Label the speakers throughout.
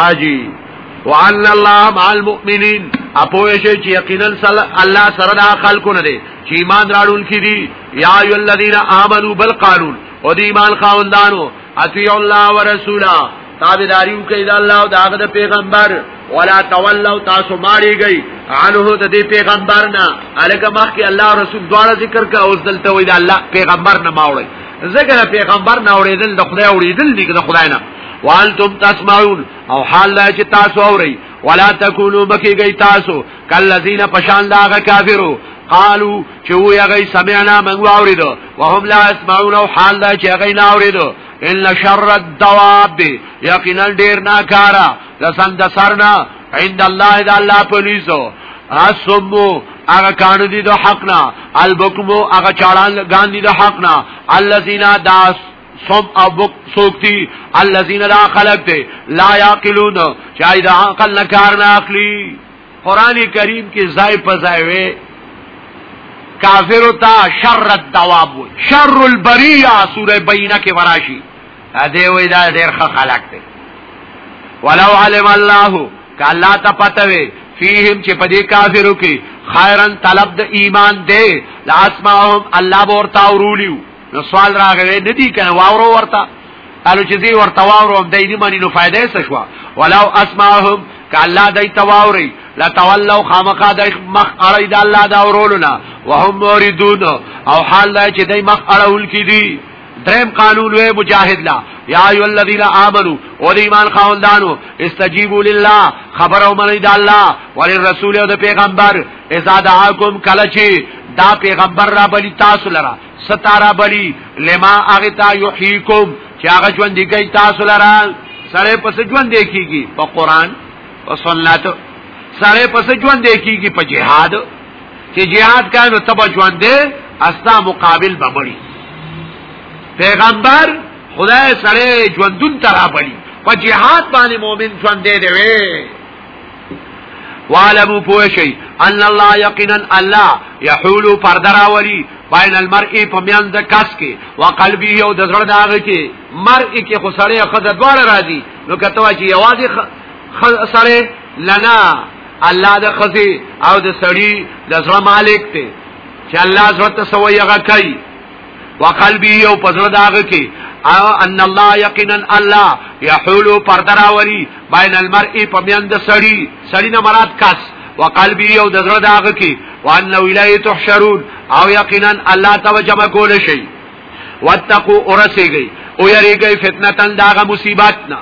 Speaker 1: حاجی وان الله مع المؤمنین اپوه شي چې یقینا الله سره د خلقونه دي چې ایمان راړون کې دي یا ایو الذین آمنو بالقانون او دی ایمان خاوندانو اطیع الله ورسولا تابعداریو کوي د الله او د هغه پیغمبر ولا تولوا تاسو ماری گئی عنه د دې پیغمبر نه الګ مخکې الله رسول دواړه ذکر کا اوس دلته وي د الله پیغمبر نه ماوړي ذکر پیغمبر نه اورېدل د خدای اورېدل دي د خدای نه وانتم تسمعون او حال دا چې تاسو اوري ولا تکونو بکیږي تاسو کلذین پشان دا کافرو قالو چې وی هغه سمعنا من واوریدو وهم لا يسمعون او حال دا چې هغه نه اوریدو ان شر الدواب یقینا ډیر ناکارا لسند سرنا عند الله اذا الله پولیسو اسمو اغا کانو دی دو حقنا البکمو اغا چاران گان دی دو حقنا اللذینا داس سم ابوک سوکتی الذین لا خلق دی لا یاقلون شاید عقل نه کار نه اخلي قران کریم کې زای پزای وې کافر تا شر الدواب شر البریه سوره بینه کې وراشي ا دې وې دا ډېر خلق دی ولو علم الله کالا تا پتوي فیهم چې پدې کافرو کې خیرن طلب د ایمان دی لاسمعهم الله ورتا ورولیو نو سوال راغلی ندی کنه واورو ورتا الو چې دی ورته واورو د دې معنی نو فائدې څه شو ولو اسمعهم کالا دای تواوري لا تولوا خامقا دای مخ اړی د الله دا اورولنا وهم موریدون او حال دای چې دای مخ اړول کی دی دریم قانون وی مجاهد لا یا ایو الذین آمنو او دی ایمان خاوندانو استجیبو لله خبر او منی د الله وللرسول او د پیغمبر اذا دعاکم کلچی دا پیغمبر را بلی تاسو لرا ستاره بلی لما اغتا یحییکم چې هغه ژوند دی کوي تاسو لرا سره پس ژوند دی کیږي په قران او سنت سره پس ژوند دی کیږي په جهاد چې جهاد کانو تب ژوند دی استا مقابل بمړي پیغمبر خدای سره ژوندون ترا بلی په جهاد باندې مؤمن ژوند دی دی وعلموا پوشی ان الله یقینا الله یحول پردراولی بین المرء په میان د کس کې او قلبي او د زړه داغه کې مرء کې خو سړی خزه دواړه راځي نو کته وا چې یوازې سړی لنا الله د خزه او د سړی د زړه مالک ته چې الله زړه ته سوې هغه کوي وقلبي او پزړه داغه کې ان الله یقینا الله یحول پردراوري بین المرء په میان د سړی سړی نه مراد کس وقلبی او د زړه داغه کې وان ویلای تحشرون او یقینا الله توجه کول شي واتقوا ورسیږي او یریږي فتنه تن داغه مصیبت نه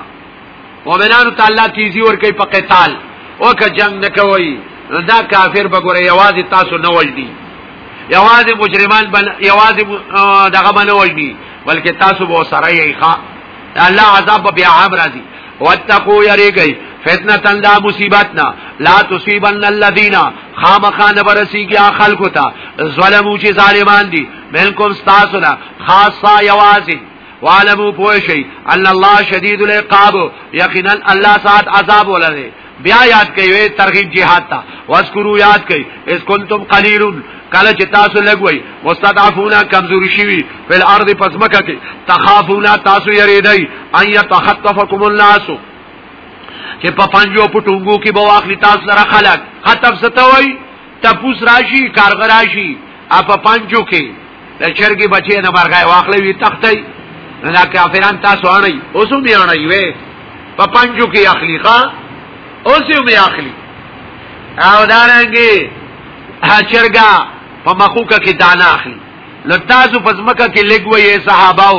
Speaker 1: مؤمنانو ته الله تیزی ور کوي په قتال او که جنگ نه کوي دا کافر بګوره یوازې تاسو نه وجدي یوازې مجرمان بن یوازې دغه بنه وجدي بلکې تاسو به سره یې ښا الله عذاب به عام راځي واتقوا یریږي فتنه تن دا مصیبت نه لا تصيبن الذين خامخان برسي کی خلق تا ظلمو چې ظالمان دي منکم استاسنا خاصه یوازي وعلمو پوشی ان الله شدید العقاب یقینا الله سات عذاب ولره بیا یاد کوي ترغیب jihad تا واذکرو یاد کوي اس کنتم قلیلون کله چې تاسو لګوي مستضعفون کمزوري شوي په ارض پسمکه کې تخافون تاسو یریدای ان يتخطفكم الناس چې په پنجو په ټنګو کې به واخلي تاسو سره خلق خطب ستوي تپوس راشي کارغ راشي په پنجو کې د چرګي بچي نه مرغای واخلې وي تختي نه دا کافران تاسو اړای اوس هم اړای وي په پنجو کې اخلي ښا اوس هم اخلي او دا رنګي چرګا په مخوکه کې دانه اخلي لتاسو پزمکه کې لګوي صحاباو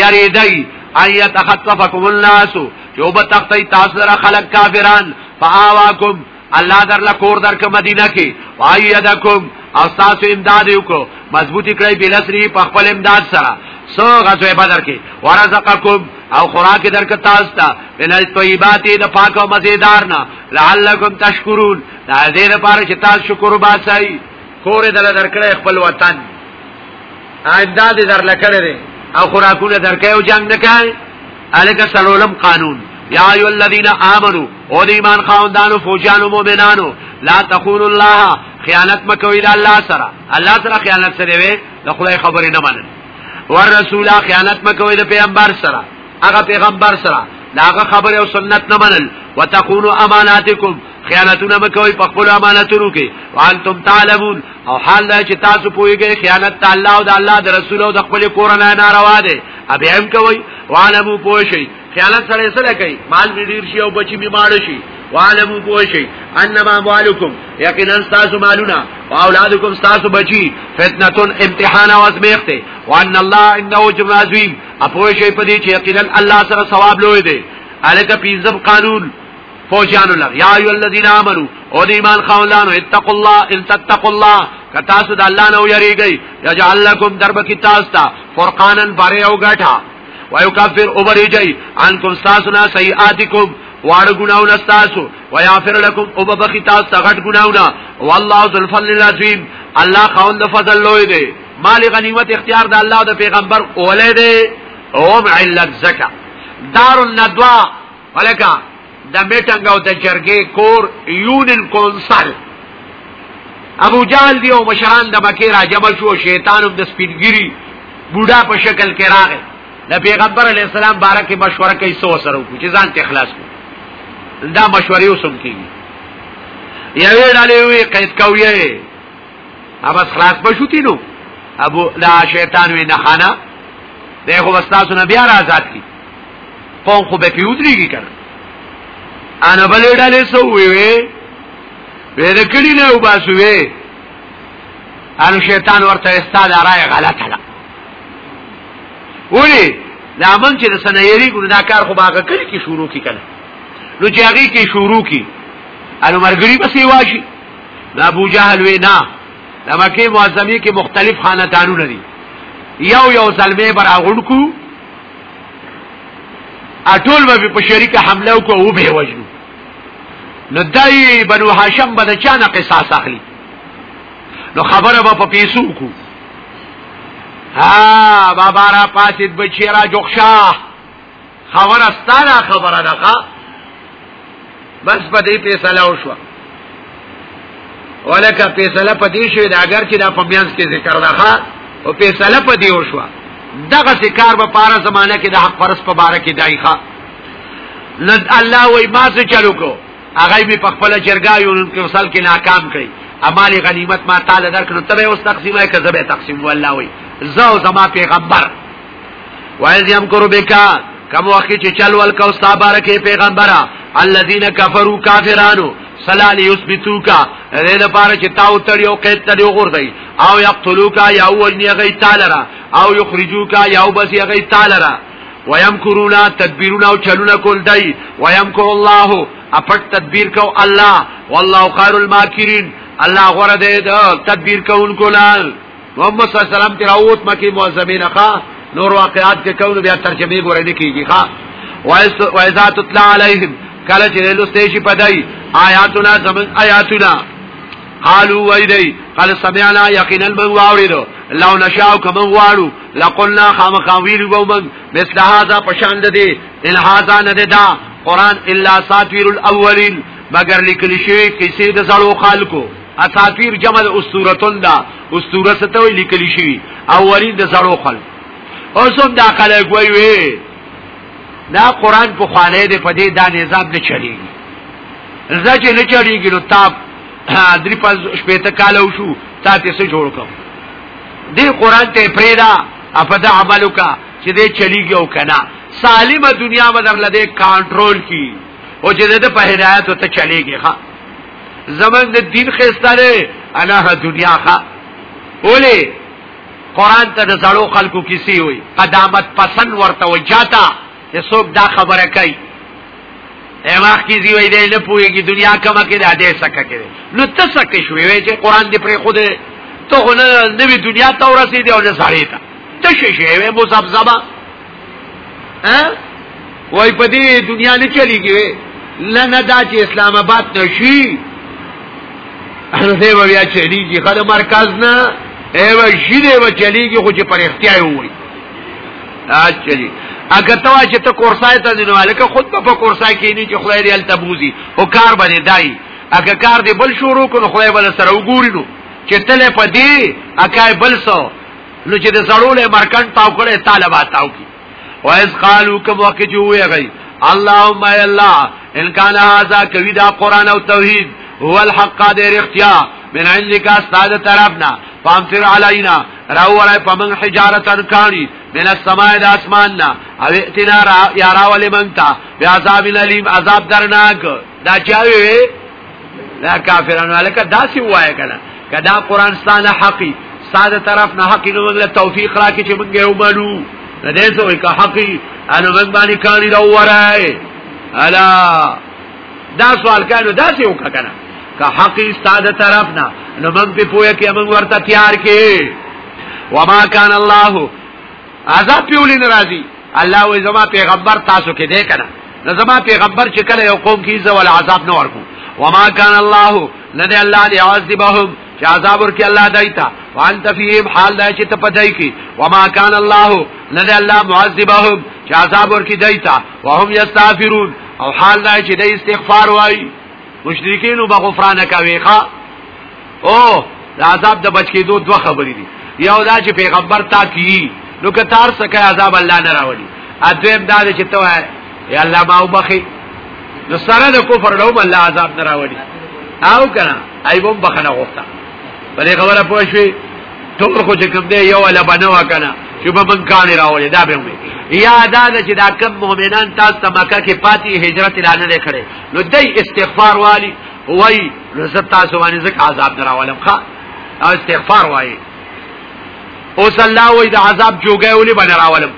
Speaker 1: یریدای ایت اخطفکم الناسو یو به تختی تاسو را خلق کافران فآواکم الله در لکور در که مدینه کې وایدکم او تاسو امداد وکړو مضبوطی کړئ بلسری په خپل امداد سره سو غزوه بدر کې ورزقکم او خوراک درک تاسو ته بل طیبات د پاک او مزیدار نه لعلکم تشکرون دا دې لپاره چې تاسو شکر وباسئ کور دل درکړې خپل وطن امداد درلکړې او خوراکونه درکې او جنگ نه کای الکه سلولم قانون یا ایو الذین آمنو او دی ایمان خاوندانو فوجانو مومنانو لا تخونوا الله خیانت مکوی دا الله سره الله سره خیانت سره وي د خدای خبرې نه منن ورسول خیانت مکوی د پیغمبر سره هغه پیغمبر سره داغه خبر او سنت نه منل وتكونوا اماناتكم خیانتونه مکوئ په خپل امانتونو کې وانتم تعلمون او حال دا چې تاسو پوهیږئ خیانت الله او د الله د رسول او د خپل قران نه ناروا دي ابي هم کوي وانمو پوه شئ خیالت سره سره کوي مال می ډیر شي او بچی می ماړ شي وعلمو پوه شي انما اموالکم یقینا تاسو مالونه او اولادکم تاسو بچی فتنه امتحان او ازمیخت وان الله انه جبر عظیم اپوه شي په دې چې یقینا الله سره ثواب لوی دی الک پیزم قانون فوجان الله یا ایو الذین آمنو او دی ایمان خاولانو اتقوا الله ان تتقوا الله کتاسو د الله نو یریږي یجعل لكم درب کی تاسو فرقانا بره او غټه ويكفر اوبريجي عنكم ساسنا سيئاتكم واړه ګناونه تاسو ويغفر لكم او بخي تاسو غټ ګناونه والله ذو الفضل العظیم الله خوند فضل لوی دی مال غنیمت اختیار د الله او د پیغمبر اولې دی او علت زکا دار الندوا ولکا د میټنګ او د جرګې کور یونین کونسل ابو جهل دی او مشران د مکی را جمع شو شیطان هم د سپینګری بوډا په شکل کې راغی د پیغمبر علی السلام بارکه مشوره کوي سو سره کو چې ځان ته اخلاص کو دا مشورې وسم کیږي یوه ډلې وی قید کوي اوبس خلاص بشوتی نو ابو لا شیطان وی نه خانه دغه واستاسو نه بیا آزاد کی قوم خو به پیودریږي کړه انا بلې ډلې سو وی وی ورکړی نه وباسو وی ان شیطان ورته استاد راي غلطه ولی دا عمل چې د سنایری ګور دا کار خو باغه کړی کی شروع کی کنه نو چې هغه کی شروع کی انو مرګری پسې واشي دا ابو جهل وینا دا مکه معظمی کې مختلف خاندانونه دي یو یو زلمه بر اغړکو اټول به په شریک حمله وکړو او به وجنو نو دای بنو هاشم به د چانه قصاص اخلي نو خبره به په پیسو کو ها بابا را پاسید بچی را جوخشا خبر استانا خبر دقا بس پا دی پیسله اوشوا ولکه پیسله پا دی شوی دا اگر چی دا پا میانس که ذکر دقا و پیسله پا دی اوشوا دغه سکار به پارا زمانہ کې د حق پرس په بار کې دای ښا لد الله وای ما څه چلو کو هغه می په خپل چرګایو ان کې وصل کې ناکام کړي امال غنیمت ما تعالی درکنو تبه اوس تقسیمه کذبه تقسیم والله وای زو زما پیغمبر وایز یم کرو بکا کم وقتی چې چل ول کو ستا بارکه پیغمبره الذين كفروا کافرانو سلال یثبتو کا دې لپاره چې تاو تړ یو قید تړ یو غردي او یقتلوا کا یا وجنی غی تعالی او یخرجوا کا یا وبس غی تعالی ويمكرون تدبيرون او چلون کول دی ويمكر الله اپټ تدبیر کو الله والله خير الماكرين الله غره دې تدبیر کوونکو لال محمد صلی الله علیه وسلم تراوت مکی معزمین ښا نور واقعات کې کوم بیا ترجمه غوړې نه کیږي ښا وایذات تطلع علیهم کله چې لستې شي پدای آیاتنا زمن آیاتنا قالوا ویدی قال سمعنا یقینا من واردو لو نشاو کمن وارو لقلنا خام خاویل بومن مثل هذا پشاند دی ان هذا ند دا قرآن الا ساتویر الاولین مگر لکلی شوی کسی د زړو خالکو اساطیر جمع د اسطورتون دا اسطوره ستو لیکلی شوی اولین د زړو خل اوسم دا خلک وای وی دا قران په خانه دې په دې دا نظام نه چلیږي زکه نه چلیږي نو تاب درې پز شپېته کالو شو تا تیسه جوړ کوم دې قران ته پریدا اپدا عملو کا چې دې چلیږي او کنه سالمه دنیا مدر لده کانټرول کی او چې دې په هدایت ته چلیږي ها زمنګ د دین خستانه انا دنیا ښا اولی قران ته د زړو خلکو کیسې وي قدامت پسند ورته وجاتا یسوک دا خبره کوي ایواخ کی زیوی دی نه پویږي دنیا کما کې د اده سکه کې نو ته سکه شوې وای چې قران دې پر خود ته خو نه نوی دنیا ته ورسې دی او نه ساری ته ته شې شې مو زبزبا ها وای په دې دنیا نه چلیږي نه نه دا چې اسلام آباد نشي نو دی بیا چلیږي خله مرکز نه ایو شي دی و چلیږي خو چې پر اختیار وي اچلی اګه توا چې ته کورسای ته نه ولکه خود په کورسای کې نه چې خدای دې التبوزي او کار باندې دای اګه کار دې بل شروع کړو خدای بل سره وګوري نو چې تله پدې اکای بل سو نو چې د زړول مرکن تاو کړي طالبات تاو کی وایز قالو کوم وخت جوه غي اللهم یا الله ان کان هاذا کوي دا قران او توحید هو الحق دیر اختیار من کا استاد طرفنا فامتر علینا راو ورای پمن حجارتن کانی من السماء د اسماننا او اتنا را یا راول منتا بعذاب الیم عذاب درناک دا چاوی دا کافرانو الک داسی وای کنا کدا قران سان حقی استاد طرفنا نه نو موږ توفیق راکې چې موږ یو منو نه دې سوې کا حقي انو موږ باندې الا دا سوال کانو دا څه وکړه که حق استاد طرف نه نو موږ په پوهه کې موږ ورته تیار کې وما کان الله عذاب پیول ناراضي الله او زما پیغمبر تاسو کې دی کنه زما پیغمبر چې کله یو قوم کې زول عذاب نه ورکو وما کان الله ندی الله دی عذابهم چې عذاب ورکی الله دایتا وان تفیم حال دای چې تپدای کی وما کان الله ندی الله معذبهم چې عذاب ورکی دایتا وهم یستغفرون او حال دای چې د استغفار وای مشرکینو به غفران کوي ښا او د عذاب د بچ کېدو دوه خبرې دي یو دا چې پیغمبر تا کی نو که تار سکه عذاب الله نه راوړي اځم دا چې ته یا الله ما وبخي نو سره د کفر له الله عذاب نه راوړي او کنه ایوب بخنه غوښتا بلې خبره پوه شوې ټول خو چې کوم دی یو ولا بنوا کنه چې به بنګانی راولي دا به وي یا دا چې دا کم مؤمنان تاسو مکه کې پاتې هجرت اعلان نه کړي نو دای استغفار والی وای رزت تاسو باندې زک عذاب دراولم ښا او استغفار وای او صلی الله وای دا عذاب جوګه ولي باندې راولم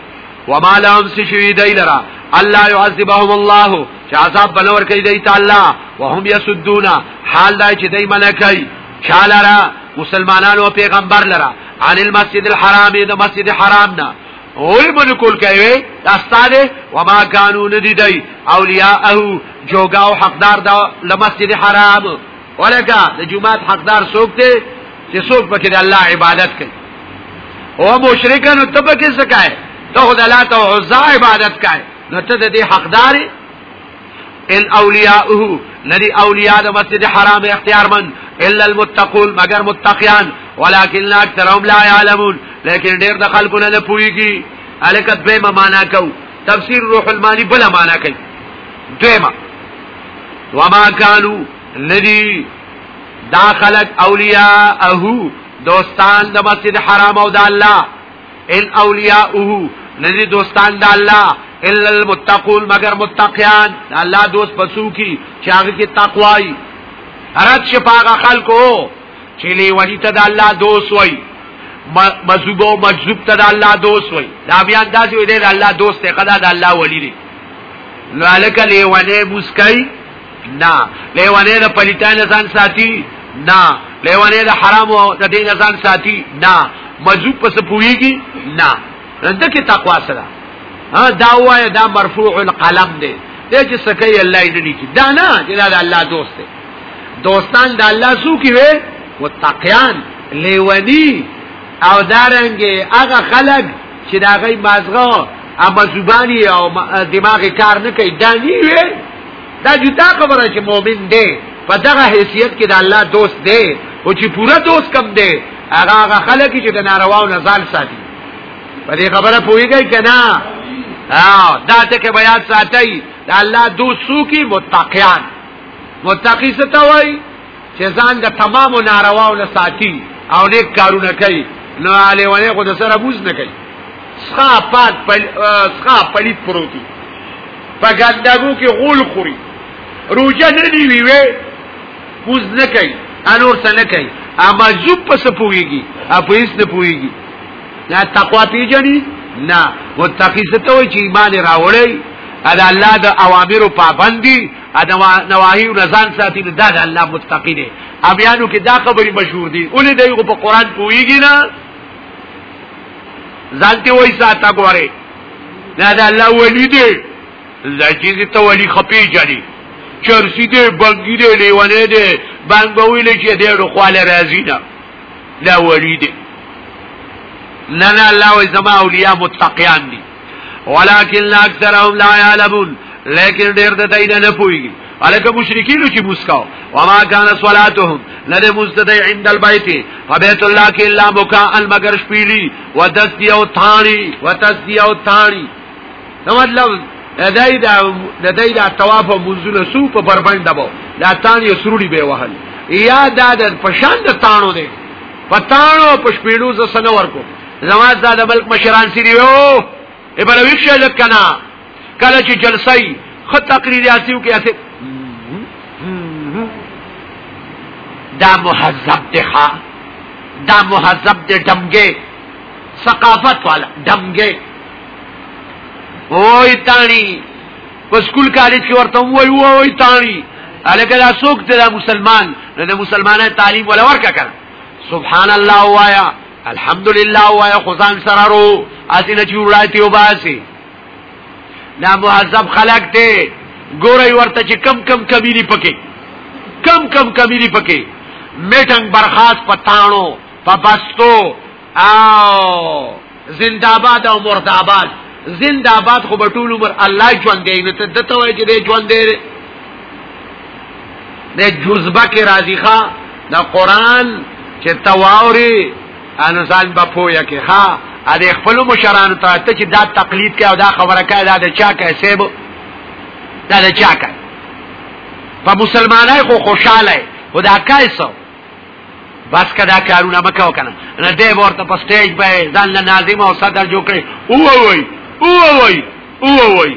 Speaker 1: وما لهم سشوی دی لرا الله يعذبهم الله چې عذاب بنور کوي دی تعالی وهم يسدون حال دا چې دی منکای چالرا مسلمانانو پیغمبر لرا عن المسجد الحرام د مسجد حرام نه اول ملکول کوي استاده وما كانوا ندي دی اولیاءه جوګاو حقدار دا لمسجد حرام ولکه د جمعات حقدار څوک دی چې څوک پکې د الله عبادت کوي او مشرکانو ته پکې څه کوي ته خدای الله ته عزا عبادت کوي نو ته د دې حقدار ان اولیاءه ندي اولیاء د مسجد حرام اختیار من الا المتقون مگر متقیان ولكن اكثرهم لا يعلمون لیکن ډیر د خلکو نه پويږي الکه به معنا کو تفسیر روح المانی بلا معنا کوي دیمه وما كانوا ندي داخلك اولیاء اهو دوستان د مسجد حرام او د الله ان اولیاء اهو ندي دوستان د الله الا المتقون مگر متقیان الله دوست پسو کی چاغه کی تقوای رد شپاغه خلکو چې لیونی ته د الله دوست وای مذوب او مجذوب ته د الله دوست وای دا بیا انداز وي د الله دوست ته قدا د الله ولی دی نو الکه لیونی مسکای نه لیونی د پلیتان ځان ساتي نه لیونی د حرام او د دین ځان ساتي نه مجذوب پس پويږي نه رد کې تقوا سره ها دا وای دا مرفوع القلم دی دې چې سکه الله دې لیکي دا نه چې دا د الله دوست دی دوستان د الله سو کې وي متقیان لیونی او دارنگی اغا خلق چې دا غي مازغه اما زبانی او دماغ کار نه کوي دانی وي دا جدا خبره چې مؤمن دی په دغه حیثیت کې د الله دوست دی او چې پورا دوست کم دی هغه هغه خلک چې د نارواو نه ځان ساتي په دې خبره پوهیږئ کنه ها دا ته کې بیان ساتي د الله دوست سو کې متقیان متقی څه ته وایي چې ځان د تمامو نارواو نه ساتي او نیک کارونه کوي نو علی ونه خو د سره بوز نه کوي سخا پات پل... سخا پلیت پروتي په ګندګو کې غول خوري روجه نه دی وی وی بوز نه کوي انور څه نه کوي اما زو پس پويږي اپیس نه پويږي نه تقوا پیجنې نه متقی ستوي چې ایمان راوړی ادا الله د اوامر پابندي ادا نواهی او رضان ساتي دا د الله متقی دي ابيانو کې دا خبري مشهور دي اول دې په قران پويږي نه ځانته وای ساته ګوره دا د الله ولی دي لکه چې ته ولی خپي جدي چرسی دې بنګي دې لیوانه دې بنګوي لکه دې رخواله راځي نه لا ولی دي نه نه الله زما اولیاء متقیان دي ولکن اکثرهم لا يعلمون لیکن ډیر د دینه نه پويږي الکه مشرکین چې موسکاو وما كان صلاتهم لده مستدعي عند البيت فبيت الله کې الا بكاء مگر شپيلي ودسي او ثاني وتسي او ثاني نو مطلب دای دا دای دا طواف منزل سو په بربند دبو دا ثاني سروړي به وهل یا دا د پشان د تانو دی پتانو پشپیړو ز سنور کو زما زاد ملک مشران سری وو ایبرویک شه لکنا کله چې جلسې خط تقریر یاسیو کې یاسه دا محذب دی ښا دا محذب دی دمګه ثقافت والا دمګه وای تانی په سکول کالج کې ورته وای وای تانی الکه دا څوک دی مسلمان نه مسلمانه تعلیم ولا ورکا کړ سبحان الله وایا الحمدلله وایا خدان سرارو اسینه چې وړاتی او باسي دا معذب خلق دی ګورې ورته چې کم کم کبیری پکې کم کم کبیری پکې میټنګ برخاص پټانو په بستو او زنده‌باد او مرده‌باد زنده‌باد خو بتول عمر الله ژوند دی نه ته دته وای چې دی ژوند دی د جزبه کې راضی ښا د قران چې تواوري انسان په پویا کې ښا ا دې خپل مشران ته ته چې دا تقلید کوي او دا خبره کوي دا د چا کوي سیب دا د چا کوي په مسلمانای خو خوشاله خدا کوي سو بس کدا کارونه مکو کنه نه دې ورته په سټیج به ځان له ناظم او صدر جوړ کړي او وای او وای او وای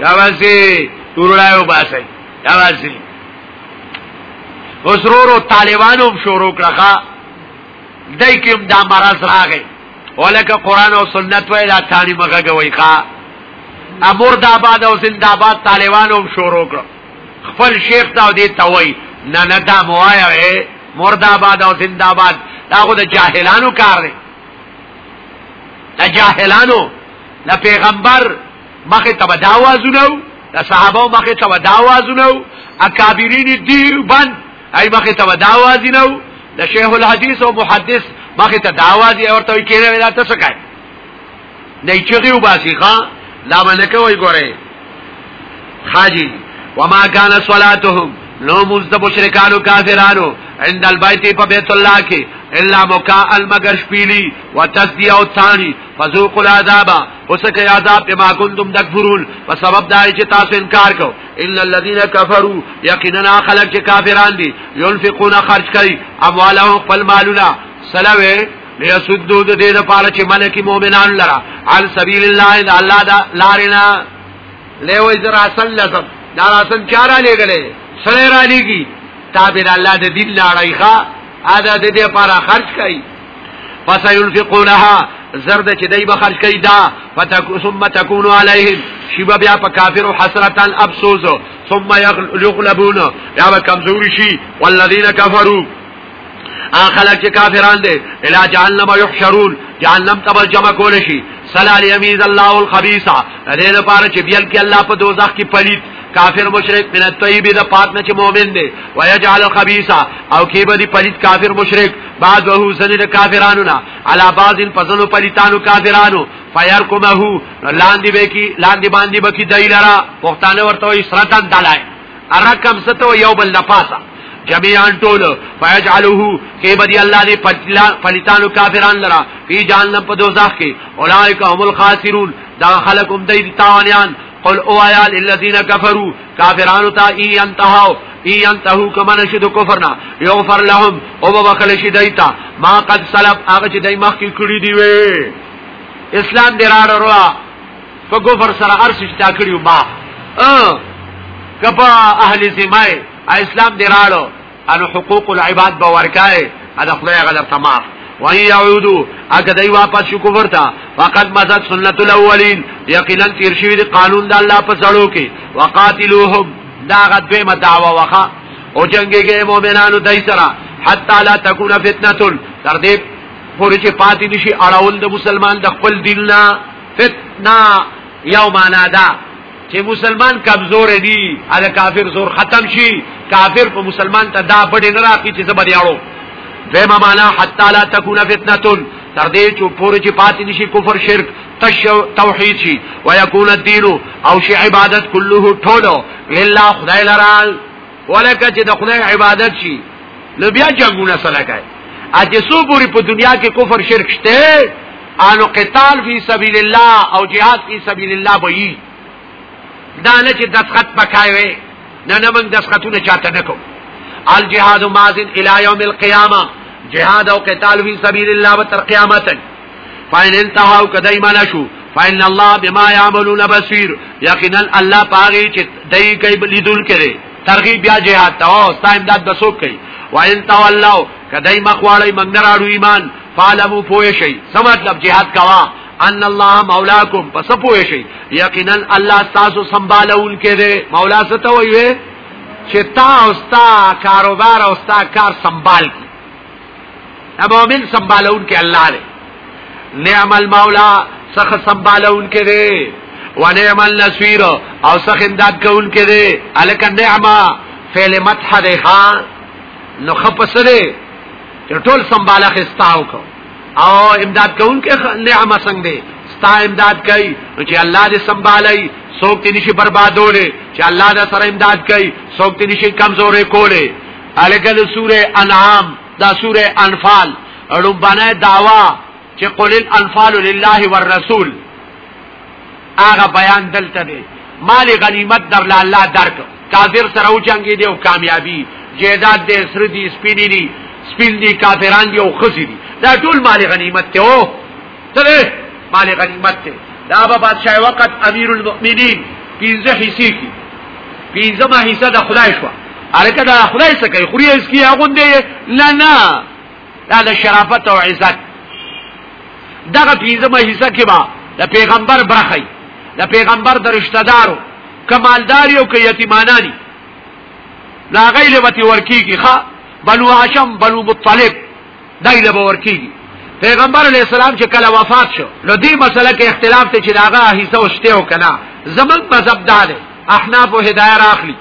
Speaker 1: شاباسي تورلایو باسي شاباسي وسرور او طالبانو شروع کړه دای کوم دا مرز راغی ولکه قران او سنت وای دا ثاني مغه کوي ښا امر د آباد او زنده‌باد طالبانو شروع کړ خپل شیخ دا دې توي نه نه دا موایا مرداباد او زنده‌باد دا خو د جاهلانو کار دی د جاهلانو د پیغمبر مخه تبا داوازونو د صحابه مخه تبا داوازونو اکابرین دیوبند ای مخه تبا داوازینو د شیخ الحدیث او محدث مخه ته داوا دی ورته وی کېره ولا ته څه کوي نه چغي وباسي ښا لا باندې کوي ګوره حاجی وما كان صلاتهم لو مزد مشرکانو کافرانو عند البيت په بیت الله کې الا مکا المگر شپیلی وتصدیع او ثانی فذوقوا العذاب وسکه عذاب بما كنتم تکفرون په سبب دای چې تاسو انکار کو ان الذين كفروا یقینا خلق چې کافران دي ينفقون خرج کوي اموالهم فالمالنا مسله وی لیسدو د دې د پاره چې ملکی مؤمنان لرا عن سبیل الله د الله دا لارینا له وې زرا سلتم دا راتم چارا لګلې سره را لګي تابع الله د دین لړای ښا ادا د دې لپاره خرج کړي پس ينفقونها زرد چې دای به خرج کړي دا فتک ثم تكون عليهم شیبا بیا په کافر حسرتا افسوس ثم يغلبون یا به کمزوري شي والذین کفروا اخلق چې کافران دي الا جهنم يحشرون جهنم تبل جمع کول شي سلال یمیز الله الخبيثه دې لپاره چې بیل کې الله په دوزخ کې پلید کافر مشرک من الطيب ده پات نه چې مؤمن دي ويجعل الخبيثه او کې به دي پلید کافر مشرک بعد وهو سنید کافرانو نا علا بعضن پسنو پلیتانو کافرانو فیرکمهو لاندی بے کی لاندی باندی بکی دئی لرا پختانه ورته اسرتن دلای ارکم ستو یو بل لپاسا جميعان ټول فیجعلوه کی بدی الله دی فلیتانو کافران لرا فی جهنم په دوزخ کې اولئک هم الخاسرون دا خلقم دی تاوانیان قل او آیا للذین کفروا کافرانو تا ای انتهاو ای انتهو کما نشدو کفرنا یغفر لهم او ببخلش دیتا ما قد سلب آغا چی دی مخی کری دیوی اسلام دیرار روا فکفر سر عرص اشتا کریو ما کپا اهل زمائی اسلام دی راړو ان حقوق العباد به ورکای دا خدای غلط تمام وان يعودوا اگدای واپس شو کفر تا فقط مزد سنت الاولین یقینا تیر شوی دی قانون د الله په څړو کې وقاتلوهم دا غدوی ما دعوا وخا او جنگیږي مؤمنانو دای سره حتا لا تكون فتنه تر دې پورې چې پاتې نشي اړول د مسلمان د خپل دین نه فتنه یو معنا ده چې مسلمان کمزور دی ال کافر زور ختم شي کافر په مسلمان ته دا بډې نه راکې چې زبر یاړو دیمه معنا حتا لا تکون فتنه تر دې چې پوره چې پاتې نشي کفر شرک توحید شي ويكون الدين او شي عبادت كله ټولو لله خدای لرال ولکه چې د خدای عبادت شي نو بیا جنگونه سره کوي اته سو پوری په دنیا کې کفر شرک شته انو قتال فی سبیل الله او جهاد فی سبیل الله به دا نه چې دسخط پکایوي نه نه موږ دسخطونه چاته نکو الجهاد مازن الى يوم القيامه جهاد او قتال فی سبیل الله وتر قیامت فاین انتهوا کدای معنا شو فاین الله بما يعملون بصير یقینا الله پاره چې دای کوي لیدل کړي ترغیب بیا جهاد ته او ستا امداد بسوک کوي وان تولوا کدای مخواړی منګ نه راړو ایمان فعلموا فوشی سم مطلب جهاد کوا ان الله مولاکم پس پوه شي یقینا الله تاسو سنبالون کې دی مولا ستو وي چې تاسو تا کاروبار او تا کار سنبال کی امامن سنبالون کې الله دی نعم المولا سخ سنبالون کې دی ونعم النصير او سخ انداد کون کې دی الک نعمه فعل مدح دی ها نو خپسره ټول سنباله خستاو کو او امداد کون کې نعمت څنګه دی ستا امداد کوي چې الله دې سنبالي څوک دې نشي بربادولې چې الله دې سره امداد کوي څوک دې نشي کمزورې کولې الګل سوره انعام دا سوره انفال ربانه دعوا چې قل الانفال لله والرسول هغه بیان دلته دی مال غنیمت در الله درک کافر سره او جنگي دی او کامیابی جیداد دې سر دي سپینې دي سپین دي کافران دي او خزي دي دا ټول مال غنیمت ته او ته مال غنیمت ته دا به بادشاہ وقت امیر المؤمنین پینځه حصے کی پینځه ما حصہ د خدای شو الکه دا خدای څه کوي خوري اس کی هغه دی نه نه دا د شرافت او عزت دا پینځه ما حصہ کې با د پیغمبر برخی د پیغمبر د رشتہ دارو کمالداري او کې یتیمانانی لا غیله وتی ورکی کی ښا بنو هاشم بنو مطلب دایله باور کیږي پیغمبر علی السلام چې کله وفات شو نو دې مسله کې اختلاف ته چې داغه حصہ وشته او کنه زمون مذهب دار احناف او هدايه راخلی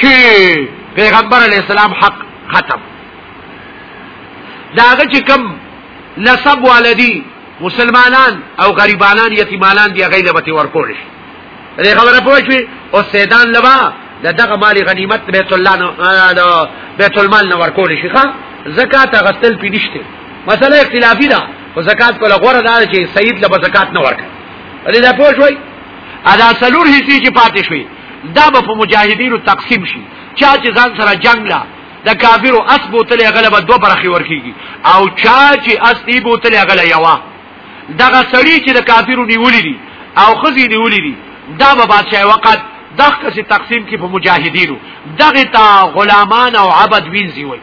Speaker 1: چې پیغمبر علی السلام حق ختم داغه چې کم نسب والدی مسلمانان او غریبانان یتیمانان دی غیله به ورکول شي دې خبره پوه شوې او سیدان لبا د دغه مال غنیمت بیت الله نو بیت المال نو ورکول شي ښا زکات غسل پی نشته مسله اختلافي ده او زکات په لغوره ده چې سید له زکات نه ورک دې دا پوه شوي ادا سلور هیڅ چې پاتې شوي دا به په مجاهدینو تقسیم شي چا چې ځان سره جنگ لا د کافرو اس بوتل غلبه دو برخي ورکیږي او چا چې اس دی بوتل غلبه یوا دغه سړی چې د کافرو نیولې دي او خزي نیولې دي دا به بادشاہ وقت دغه څه تقسیم کې په مجاهدینو دغه تا غلامان او عبد وینځي وي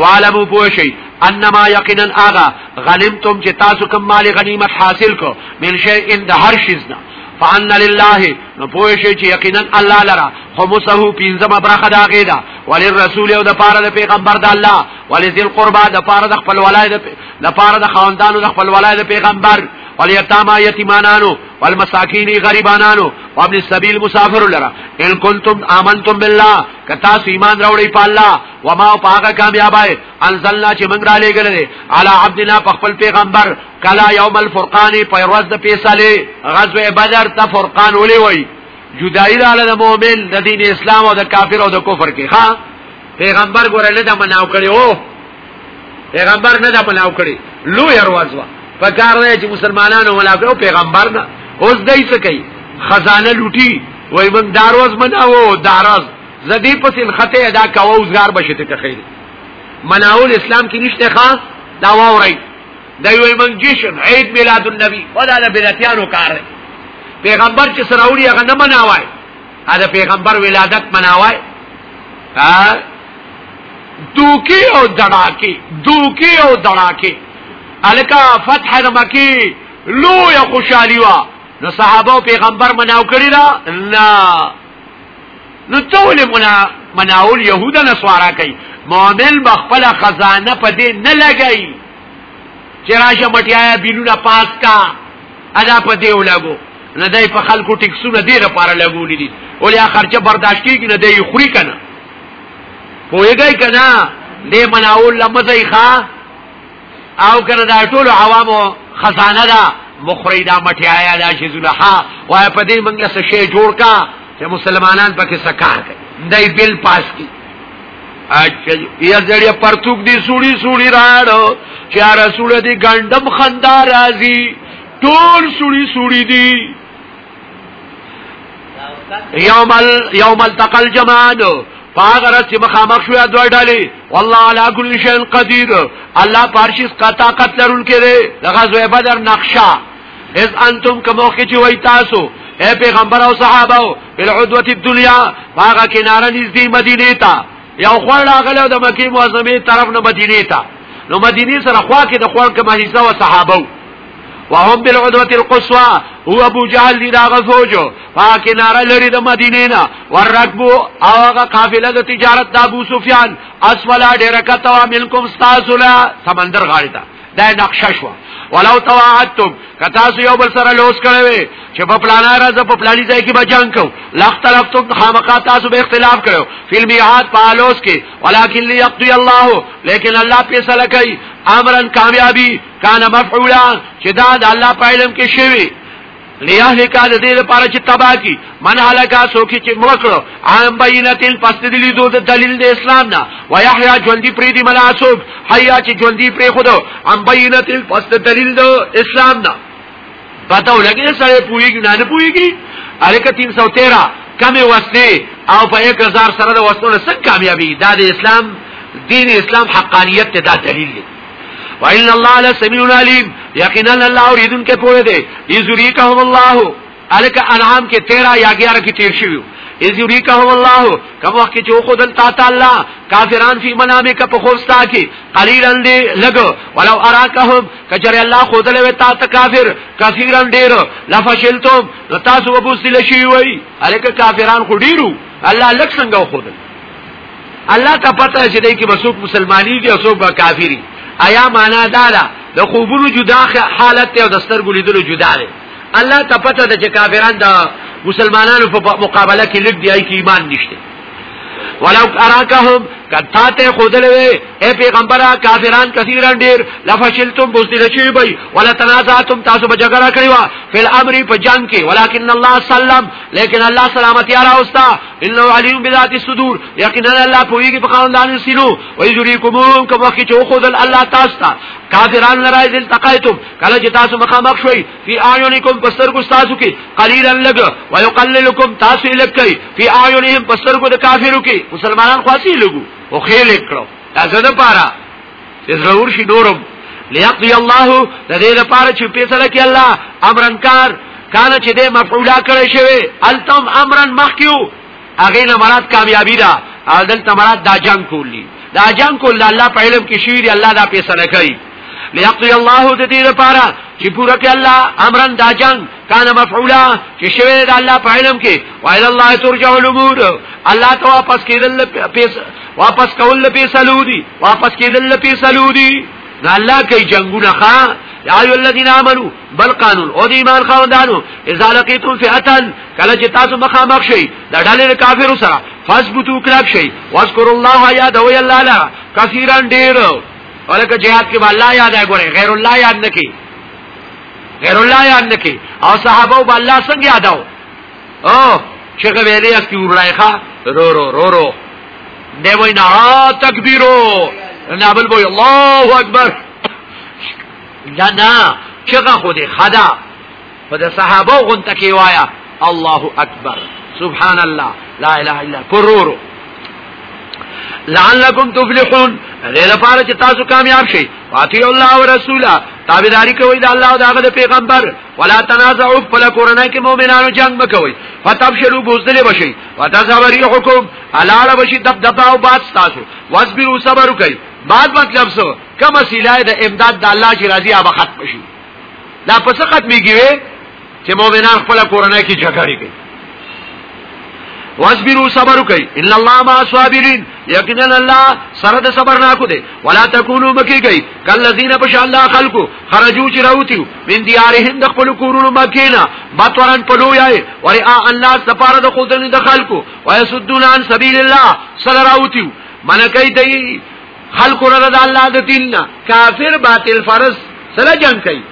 Speaker 1: وعلمو پوشی انما یقینا آغا غنمتم چې تاسو کم مال غنیمت حاصل کو من شیء د هر شیزنا فان لله نو پوشی چې یقینا الله لرا خمسه پینځمه برخه دا غیدا وللرسول او د پاره د پیغمبر د الله ولذل قربا د پاره د خپل ولای د پاره د خاندانو د خپل ولای د پیغمبر والیتاما یتیمانانو والمساکین غریبانانو وابن السبیل مسافر لرا ان کنتم آمنتم بالله کتا سو ایمان راوړی په الله وما پاګه کامیابای انزلنا چې موږ را لېګلې علی عبدنا خپل پیغمبر کلا یوم الفرقان په ورځ د فیصله غزوه بدر ته فرقان ولي وای جدائی را له مؤمن د دین اسلام او د کافر او د کفر کې ها پیغمبر ګورل نه دا مناو کړي او پیغمبر نه دا مناو کړي لو يروازوا پکار دی چې مسلمانانو ملاکو پیغمبر نه اوس دای څه کوي خزانه لوټي وای موږ داروز مناو داروز زدی پس الخطه ادا کاوه اوسګار بشته ته خیر مناول اسلام کې نشته خاص دا ووري دا یو من جشن عید میلاد النبی ودا د بیرتیانو کار دی پیغمبر چې سراوړي هغه نه مناوای دا پیغمبر ولادت مناوای ها دوکي او دړاکي دوکي او دړاکي الکا فتح مکی لو یا خوشالی وا نو صحابه او پیغمبر مناو کړی دا نه نو ټول منا مناول يهودا نسوارا کوي مؤمن بخپل خزانه په دې نه لګي چې راشه مټیایا بینونه پاس کا ادا په دې ولګو نه دای په خلکو ټیکسونه دی لپاره لګولې دي ولیا خرچه برداشت کیږي نه دی خوري کنه پوهیږي کنه دې مناول لمزې ښا او کنه دا ټول عوامو خزانه ده مخری دا مټیایا دا چې زلحا وای په دې منګله څه شی جوړ کا چې مسلمانان پکې سکار کوي دای بل پاس کی اچھا یا جړیا پرتوک دی سوړی سوړی راړو چا رسول دی ګندم خندا راځي ټول سوړی سوړی دی یوم ال یوم التقل جمعانو پاغرت چې مخامخ شو دوه ډالې والله على كل شيء قدير الله پارشیس کا طاقت لرونکي دی لغزوه بدر نقشه اذ انتم کومه چې وای تاسو اے پیغمبر او صحابه په عدوه الدنيا هغه کناره نږدې مدینه ته یو خور راغله د مکی معظمه طرف نه مدینه ته نو مدینه سره خوا کې د خور کې مهیزه او صحابه وهم بالعدوه القصوى هو ابو جهل دی دا غفوجو پاکه نار لري د مدینه نه ورکبو اوغه قافله د تجارت د ابو سفیان اسولا ډیره کتوا ملکم استاسلا سمندر غاړه دا نقشه شو ولو تواعدتم کتا سو یو بل سره لوس کړو چې په پلانا راځه په پلاني ځای کې به جنگ کو لختلفتم خامقا تاسو به اختلاف کړو فلمی عاد پالوس کې ولکن ليقضي الله لیکن الله فیصله کوي امرن کامیابی کان مفعولا چې دا د الله په علم کې شوی لیهلکا د دې لپاره چې تبا کی من هلاکا سوکي چې مړکړو عام بینتین پس دلی دو د دلیل د اسلام نه و یحیا جلدی پری دی ملاسوب حیا چې جلدی پری خودو عام بینتین پس دلیل د اسلام نه پتاو لګی سره پویږي نه نه پویږي الکه 313 کمه وسته او په 1000 سره د وسلو سره کامیابی دا د اسلام دین اسلام حقانیت ته دا دلیل دی وان الله لسمیع علیم یقینا الله اوریدونکو پوهه دی یذریکهم الله الک انعام کې 13 یا 11 کې تیر شوی یذریکهم الله کوم وخت چې خودل تعالی الله کافران فی منامک په خوستا کې قلیلا دی لګو ولو اراکهم کجر الله خودل و تعالی کافر کثیرن ډیر لفشلتم تاسو وبوسل شی وی الک کافران خو ډیرو الله لک څنګه خودل الله کا پته چې دای کې بسوک مسلمانی دی او سوک کافری آیا معنا دا ده د خوبونو جدا حالت ته او د سترګو لیدلو جدا دی الله ته پته ده چې کافران د مسلمانانو په مقابله کې لږ دی کی ایمان نشته ولو اراکهم کتا ته خودل وی اے پیغمبره کافران کثیران ډیر لفشلتم بوزدل چی بی ولا تنازعتم تاسو بجګړه کړیوا فل امر په جنگ کې ولکن الله سلام لیکن الله سلامتی را اوستا انه علیم بذات الصدور یقینا الله پویږي په خاندان سینو وای ذریکم کوم وخت چې خودل الله تاسو ته کافران لرای دل تقایتم کله چې تاسو مخامخ شوي فی اعینکم پسترګو تاسو کې قلیلا لګ ويقللکم تاسو الکی فی اعینهم پسترګو د کافرو کې مسلمانان خاصی لګو او خیل کړو تاسو نه پاره چې ضرور شي نورم ليقضي الله د دې لپاره چې پیسره کې الله امرن کار کانه چې دې مفعولا کړی شوی التم امرن مخکیو هغه نه مراد کامیابی ده عادل تمرات دا جنگ کولی دا جنگ کول د الله په علم کې شوی دی الله دا پیسره کوي ليقضي الله د دې لپاره چې پوره کې الله امرن دا جنگ کان مفعولا چې شوی د الله په علم کې وایل الله ترجع الامور الله ته واپس کېدل پیس واپس کول لپی سلودی واپس کېدل لپی سلودی نو الله کوي جنگونه ښا یا ایو الذین آمنو بل قانون او د ایمان خاوندانو اذا لقیتم فئتن کله چې تاسو مخامخ شئ د ډلې کافرو سره فثبتوا کلک شئ واذکر الله یاد او الله لا کثیرن ډیر ولکه جهاد کې الله یاد غوړي غیر الله یاد نکي غیر الله یاد نکي او صحابه او الله څنګه یاداو او شیخ ویلی اس کی ورایخه رو رو رو رو دی وای نه تکبیرو نه بل وای الله اکبر نه نه چېغه خو دې خدا په د صحابه غون تکي وایا الله اکبر سبحان الله لا اله الا کرورو لعلکم تفلحون دې لپاره چې تاسو کامیاب شئ واطیع الله او رسوله تابعداري کوي د الله او د هغه پیغمبر ولا تنازعوا فلا کورنه کې مؤمنانو جنگ مکوئ فتبشروا بوزدل بشي وتزوري حکم الاله بشي دب دباو باد تاسو واصبروا صبر کوي بعد مطلب سو کم وسیله د امداد د الله چې راضي اب ختم شي دا پس ختمي کیږي چې مؤمنان خپل کورنه کې جګړه کوي واصبروا صبر کوي ان الله مع الصابرين یقینا الله سره د صبر نه کو دي ولا تکونو مکی کوي کلذین بشاء الله خلقو خرجوا چروتیو من دیارهم د خپل کورونو مکینا باتوران پلو یای وریا الله سپاره د خودن د خلقو ويسدون عن سبيل الله سره راوتیو منکای دی خلق را د الله د دین نه کافر باطل فرض سره جنگ کوي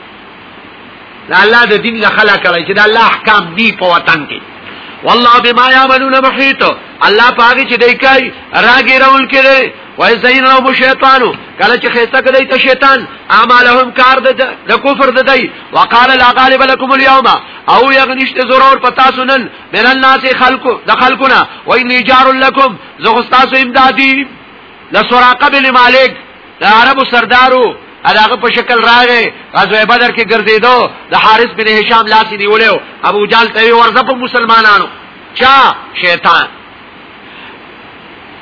Speaker 1: الله د دین له خلق کړي چې د الله احکام دی په وطن کې والله بما يعملون محيط الله پاږي چې دای کوي راګي راول کړي وای زین له شیطانو کله چې خسته کړي ته شیطان اعمالهم کار ده د کفر ده دی وقال لا غالب لكم اليوم او یغنشت ضرور پتا سنن من الناس خلق د خلقنا وای جار لكم زغ استاسو امدادي لسراقه بن مالک د عربو سردارو اداغه په شکل راغې غزوه بدر کې ګرځیدو د حارث بن هشام لاس نیولیو ابو جال ته ورځ په مسلمانانو چا شیطان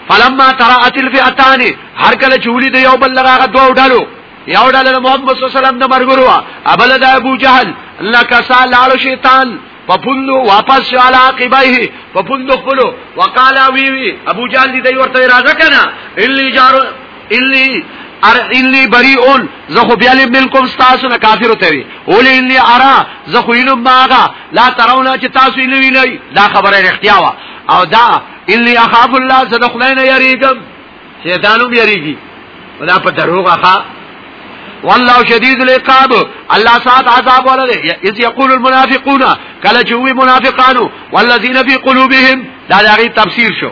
Speaker 1: فلما ترات الفئتان هر کله چولی د یو بل لغه دوه ډالو یو ډاله محمد صلی الله علیه وسلم د مرګرو ابل د ابو جهل لکسا لاړو شیطان پپوندو واپس شو علا عقبائه پپوندو خپلو وقالا وی وی ابو جهل دی ورته راځه کنه الی جارو الی ار انی بریئون زخو بیالی ملکم ستاسو نه کافر ته وی اول انی ارا زخو اینم ماغا لا ترونه چې تاسو یې وی نه دا خبره اړتیا وا او دا انی اخاف الله صدقنا یریګم شیطانو یریږي ولا په دروغه ښا والله شدید العقاب الله سات عذاب ولده اذ يقول المنافقون کله چې وی منافقانو والذین فی قلوبهم دا دغه تفسیر شو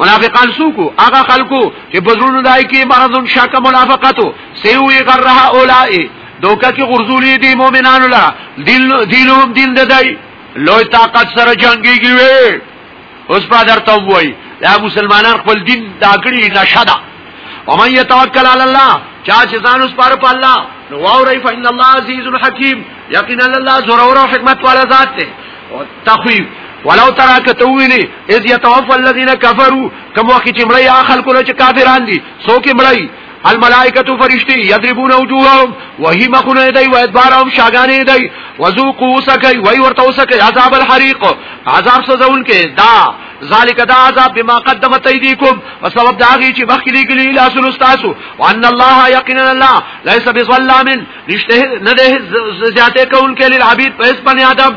Speaker 1: منافقان سوکو هغه خلکو چې بزرونو دای کې مرضون شک منافقتو سیوی غرها اولائی دوکا کی غرزولی دی مومنانو لا دیلوم دیل ددائی لوی طاقت سره جنگی گیوی اس پا در تنوی یا مسلمانان خپل دین دا کړی نشدا ومن يتوکل علی الله چا چې ځان اوس پر الله نو واورای فإن الله عزیز الحکیم یقینا الله زور او حکمت والا ذات ته او تخویف ولو ترى کتوویلی اذ يتوفى الذين كفروا كم وقت چې مړی اخل كافران دي سوك کې الملائكه فرشتي يضربون وجوههم وهي مخن يدي وادبارهم شاغان يدي وذوقوا سکی ويورتوا ورته عذاب الحريق عذاب سزون کې دا ذلك دا عذاب بما قدمت ايديكم وسبب داغي غی چې مخکې ګلي لا استاسو وان الله يقين الله ليس بظلام نشته نه ده زیاته کول کې للعبید پس بني ادم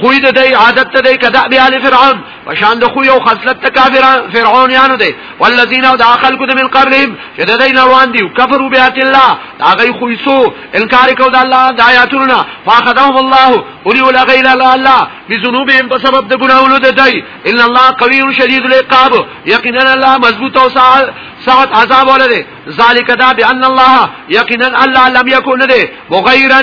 Speaker 1: خوی د دی عادت ته د کدا بیا ل فرعون وشان د خو یو خاصلت ته کافر فرعون یانو دی والذین او داخل کو د من قبلهم دی نو دې روان کفر بیا بیات الله دا غی خو یسو انکار کو د الله د آیاتونه فاخذهم الله ولی ولا غیر الله بذنوبهم په سبب د ګناولو د دی ان الله قوی شدید العقاب یقینا الله مضبوط او ساعت عذاب ولده ذالک دا بان الله یقینا الله لم یکن ده مغیرا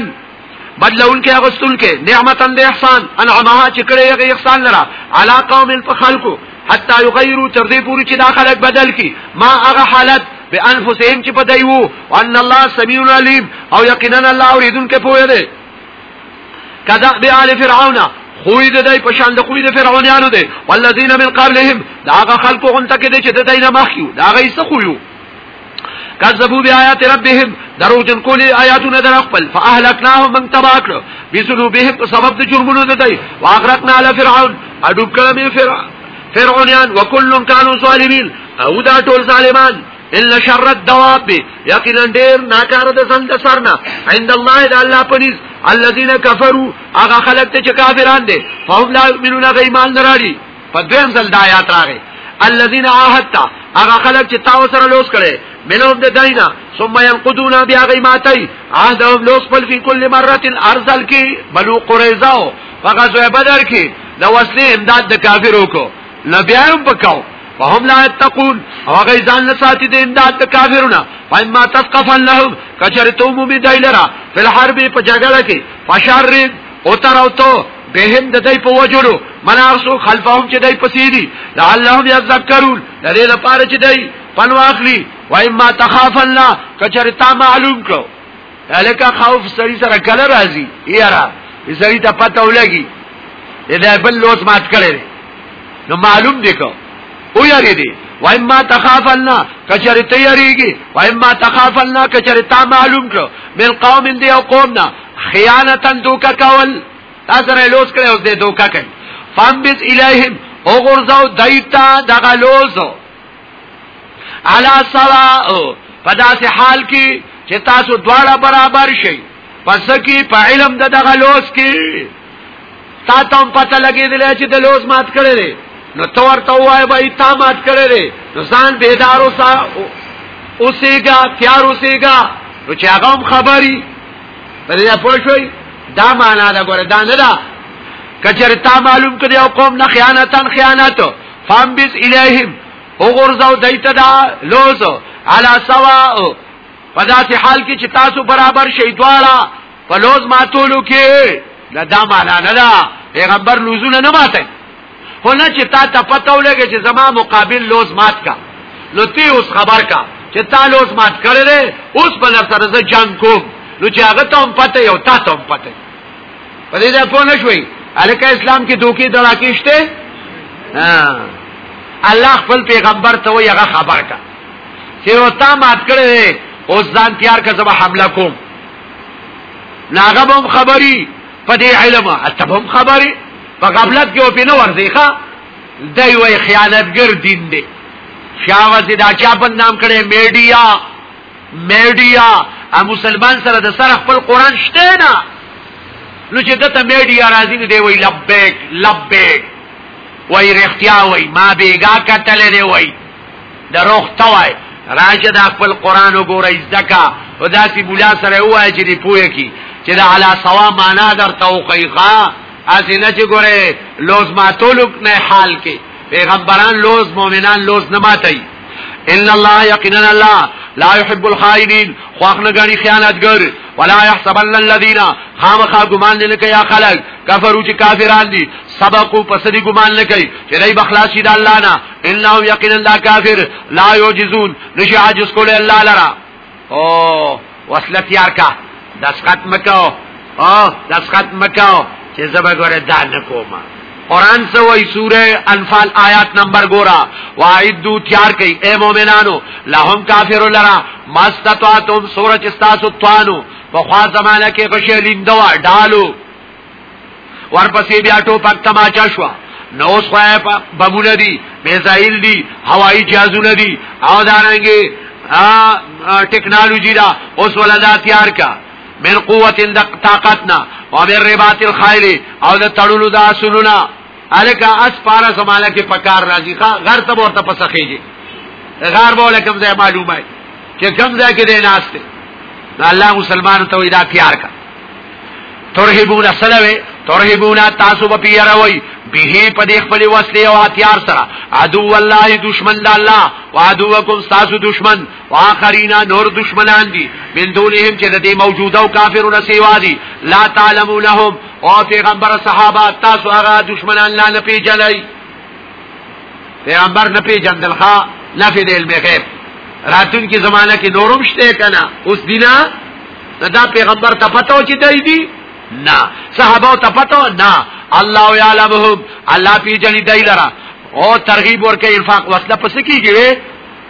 Speaker 1: بدلون کې اغستون کې نعمتن د احسان انعامها چې کړې هغه احسان لرا علا قوم فخلقو حتا یغیروا تر دې پوری چې داخلك بدل کی ما هغه حالت بانفسهم چې پدایو وان الله سميع عليم او یقینا الله اوریدون کې پوهه ده کذا بآل فرعون خوی د دای پشان د خوی د فرعونانو ده والذین من قبلهم داغه خلقو غنته کې چې د دای نه مخیو داغه یې څه خویو کذبوا بیاات ربهم دروجن کولی آیاتونه در خپل فاهلکناهم من تباکلو بذنوبهم سبب د جرمونو د دی واغرقنا علی فرعون ادوب کلمه فرعون فرعونان وکل کانوا ظالمین او دا ټول ظالمان الا شر الدواب یقینا ډیر ناکاره د سند سرنا عند الله د الله پنيز الذين كفروا هغه خلک ته چې کافران دي فهم لا يؤمنون غي ایمان نراړي په دویم ځل د آیات راغی الذين عاهدت هغه خلک چې تاسو سره لوس کړي منهم د دینا ثم ينقضون بیا غیماتی عهدهم لوس پل فی کل مرت الارزل کی بلو قریزاو فغزو بدر کی لوسلی امداد د کافرو کو نبیعیم پکاو فهم لا يتقون او غیزان نساتی د امداد د کافرونا فاما تسقفن لهم کچرتومو بی دیلرا فی الحرب پا جگل کی فشرد اتراو تو بهم د دای په وجلو مناسو خلفهم چې دای پسیدی لعلهم یذکرون د دې لپاره چې دای پلو اخلی و اما تخافن لا کچر تا معلوم کرو لکه خوف سری سره کله راځي یاره سری ته پته ولګي دا بل لوس مات کړي نو معلوم دی کو او یاري دی وای ما تخافلنا کچری تیاریږي وای ما تخافلنا کچری تا معلوم کړو بل قوم دی او قومنا خیانتن دوکا کول تاسو لوس کړي اوس دې دوکا کړي فامبس الہیم او غرزاو دایتا دغه لوسو علا صلاح پدا سے حال کی چې تاسو دواړه برابر شي پس کی په علم د دغلوس کی تا ته پته لګېدل چې د لوس مات کړي دي نو تو ورته وای به تا مات کړي دي نو ځان بیدار اوسه اوسېګا تیار اوسېګا نو چې هغه خبري پر دې پوه شوي دا معنا دا ګوره دا نه دا کچره تا معلوم کړي او قوم نه خیانتن خیانت فام بیس الہیم وګورځاو دایته دا لوز علا سوا په داسې حال کې چې تاسو برابر شئ دواړه په لوز ماتولو کې دا دا معنا نه دا پیغمبر لوزونه نه ماته خو نه چې تا ته پته ولګي چې زما مقابل لوز مات کا نو تی اوس خبر کا چې تا لوز مات کړې اوس په لر سره زه جنگ کوم نو چې هغه ته هم پته یو تا ته هم پته په دې ځای پوه نه شوي الکه اسلام کې دوکي دراکېشته ها الله خپل پیغمبر ته وی هغه خبر کا چې او تا مات کړې او ځان تیار کا زما حمله کوم ناغه هم خبري په دې علم اتبهم خبري په غفلت کې او په نور ځخه دای وی خیانتګر دین دی شاوت دا چا په نام کړي میډیا میډیا ا مسلمان سره د سره خپل قران شته نه نو چې دته میډیا راځي دی وی لبیک لبیک وای رختیا وای ما بیگا کتل دی وای دروغ توای راځه د خپل قران وګورئ زکا او داسې بولا سره وای چې دی پوهه کی چې دا علا سوا معنا در توقیقا اسینه چې ګوره لوز ماتولک نه حال کې پیغمبران لوز مؤمنان لوز نه ماتای ان الله یقینا الله لا يحب الخائنين خواخنه غني خیانتګر ولا يحسبن الذين خامخا ګمان نه کوي خلک کفرو چې کافران دي سبقو پس دی گمان نکی چه دی بخلاشی دا اللہ نا انہو یقین دا کافر لا یوجزون نشی عجز کولے اللہ لرا او وصلت یار کا دسخط مکاو او دسخط مکاو چه زبا گوره دا نکو ما قرآن سوئی سورہ انفال آیات نمبر گورا وعیدو تیار کئی اے مومنانو لهم کافر لرا مستطعتم سورج استاسو توانو وخواد زمانہ کے فشیلین دوا ڈالو ورپسې بیا ټوپک تماچا شو نو اوس خو بمونه دي میزایل دي هوایی جهازونه دي او دارنګي ټیکنالوژي دا اوس ولدا تیار کا من قوت اند طاقتنا ومن رباط الخيل او د تړلو د اسونو الکه اس پارا سماله کې پکار راځي ښا غر ته ورته پسخېږي غار بوله کوم ځای معلومه چې کوم ځای کې دی ناشته الله مسلمان ته وېدا تیار کا ترهبون سلوه ترهبونا تاسو په پیروي به په دې خپل وسلې او هتیار سره عدو والله دشمن د الله وعدوکم تاسو دشمن واخرینا نور دشمنان دي من دونهم چې د دې موجوده او کافرون سیوا دي لا تعلمونهم او پیغمبر صحابه تاسو هغه دشمنان لا نه پیژنئ پیغمبر نه پیژندل ښا نفي د علم غیب راتون کې زمانہ کې نورم شته کنه اوس دینا دا پیغمبر ته پتو چې دی دی نا صحابه ته پتو نا الله یعلمهم الله پی جنی دایلرا او ترغیب ورکه انفاق وصله پس کیږي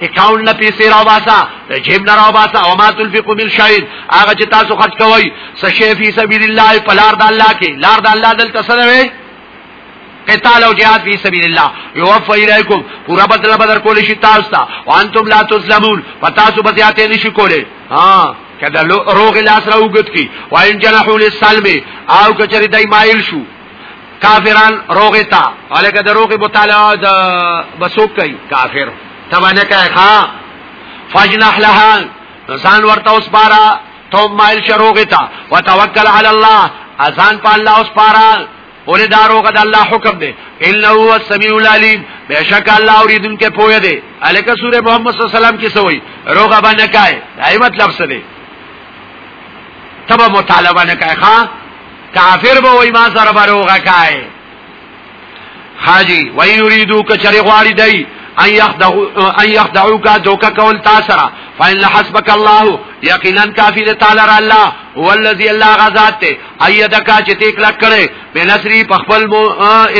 Speaker 1: اکاونټ نه پیسې راوباسا جیب نه راوباسا او ما تنفقوا من شيء هغه چې تاسو خرج کوئ سشی فی سبیل الله پلار د الله کې لار د الله دل تسره قتال او جهاد فی سبیل الله یوفى الیکم پورا بدل بدل کول شي تاسو ته وانتم لا تظلمون پتاسو بزیاته نشی کوله ها کدا روغ لاس راوګت کی وان جنحو للسلم او کچری دای مایل شو کافران روغ تا الکه د روغ مطالعه د بسوک کوي کافر تبانه کوي ها
Speaker 2: فجنح لها
Speaker 1: ځان ورته اوس بارا تو مایل شروغ تا وتوکل علی الله اذان په الله اوس بارا اولی دارو قد الله حکم دے انہو السمیع العلیم بے شک اللہ اوریدن کے پوئے دے علیکہ سور محمد صلی اللہ علیہ وسلم کی سوئی روغہ بنکائے دائی مطلب سے دے تبا مطالبه نکای خواه کافر با وی ما سر بروغه کای حاجی وی نوریدو کچری غواری دی ان یخدعوکا دوکا کول تاسرا فإن لحسبك الله یقینا کافی دے تعالی را الله والذي الله غزاد ته ايدک چې تیک لک کړي بنصري پخپل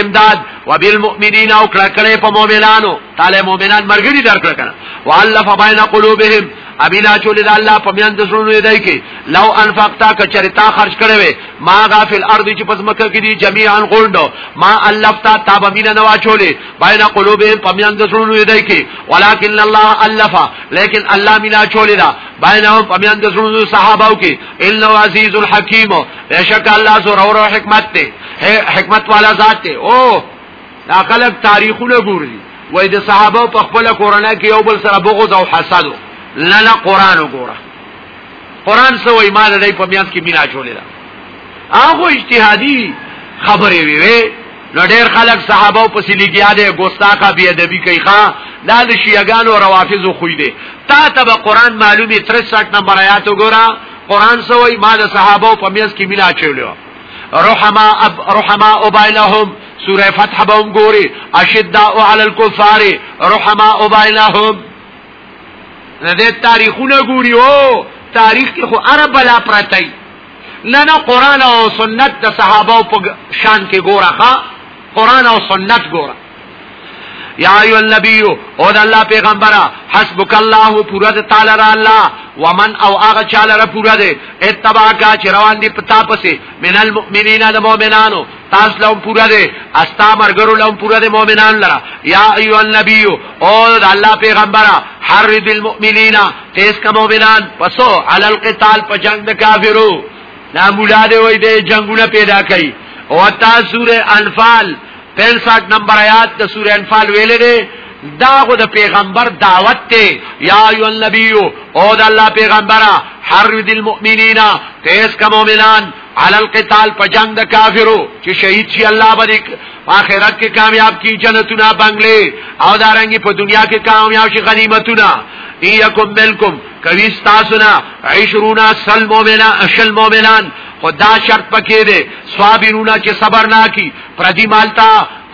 Speaker 1: امداد وبالمؤمنين او کړه کړي په مؤمنانو تعالی مؤمنان مرګ دي درکړه وعلف بين قلوبهم ابي لا چول د الله په میان د سرونو دی کې لو انفقتا ک چرتا خرج کړي وي ما غافل ارض چې پس مکه کې دي جميعا غوندو ما الفتا تاب مینا نوا چولې بین قلوب په میان د سرونو دی کې ولکن الله الفا لیکن الله مینا چولې دا بینهم په میان د سرونو صحابهو کې ان عزیز الحکیم بشک الله زور او حکمت ته حکمت والا ذات ته او دا خلک تاریخونه ګوري وای د صحابه په خپل کورنۍ کې یو بل سره بغض او حسد نه نه قران وګوره قران سو ایمان لري په میاں کې مینا جوړه ده هغه اجتهادي خبرې وی وی لډیر خلک صحابه او پسلیګیا ده ګستاخه بی ادبی کوي ښا دا د شیعاګانو روافض خو دې تا ته قران معلومه 63 نمبر آیات وګوره قران سو ایمان صحابه او په میاں کې مینا چولیو رحما اب رحما وبینهم سوره فتح به وګوري اشداء علی الکفار رحما وبینهم نه دې تاریخونه ګوري او تاریخ کې خو عرب لا پرتای نه نه قران او سنت د صحابه په شان کې ګوره ښا قران او سنت ګوره یا ایو النبی او د الله پیغمبره حسبک الله پورا د تعالی را الله ومن او هغه چاله را پورا دی اتبع کا چې روان دي پتا پسې من المؤمنین د مؤمنانو تاسو لهم پورا دی استا مرګرو لهم پورا دی مؤمنان لرا یا ایو النبی او د الله پیغمبره حرد المؤمنین تیس کا مؤمنان پسو علی القتال په جنگ د کافرو نا مولا دی وای دی جنگونه پیدا کړي او تا سوره انفال 65 نمبر آیات د سورې انفال ویلې ده دا خو د پیغمبر دعوت ته یا ایو النبی او د الله پیغمبره حرد المؤمنین تیز کا مؤمنان علی القتال پجنگ د کافرو چې شهید شي الله باندې آخرت کې کامیاب کی جنتونه بنگلې او دارنګي په دنیا کې کامیاب شي غنیمتونه ایکم ملکم کوي تاسو نه 20 سل مؤمنان شل مؤمنان خدا شرط پکې دي صابرونا چې صبر نه کی پردی مالتا